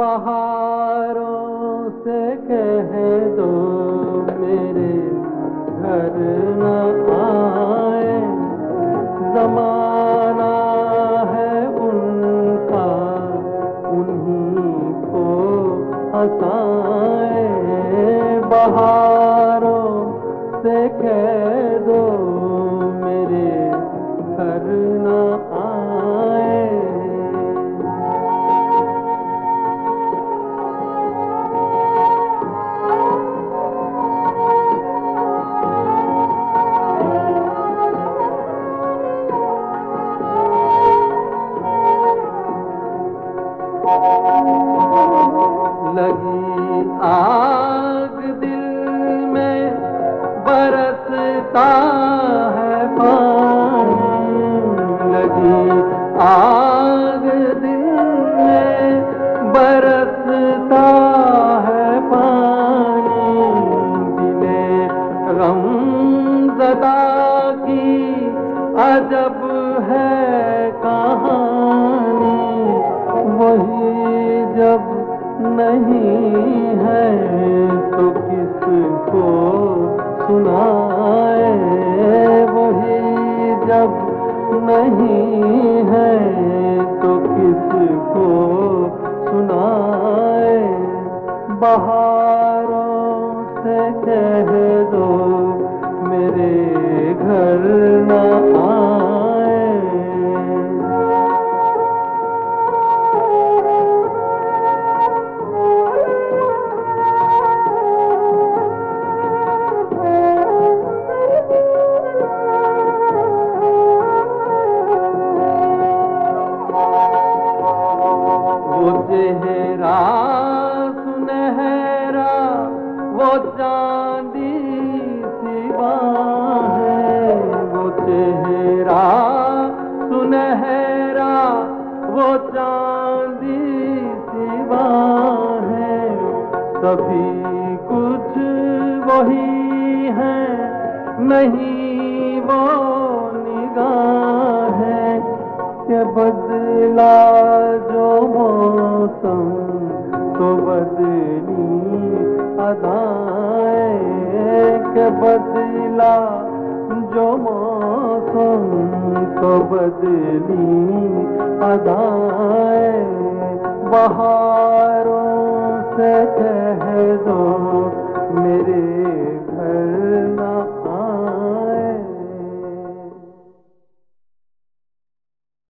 बहारों से कह दो मेरे घर न आए। जमाना है उनका, उन्हीं को हंसाए। बहारों से कह दो मेरे घर न आग दिल में बरसता है पानी लगी। आग दिल में बरसता है पानी। दिले गम जदा की अजब है नहीं है तो किसको सुनाए वही जब नहीं है तो किसको सुनाए? बहारों से कह दो नहीं वो निगाह है के बदला जो मौसम तो बदली अदाएँ के बदला जो मौसम तो बदली अदाएँ बहारों से कह दो।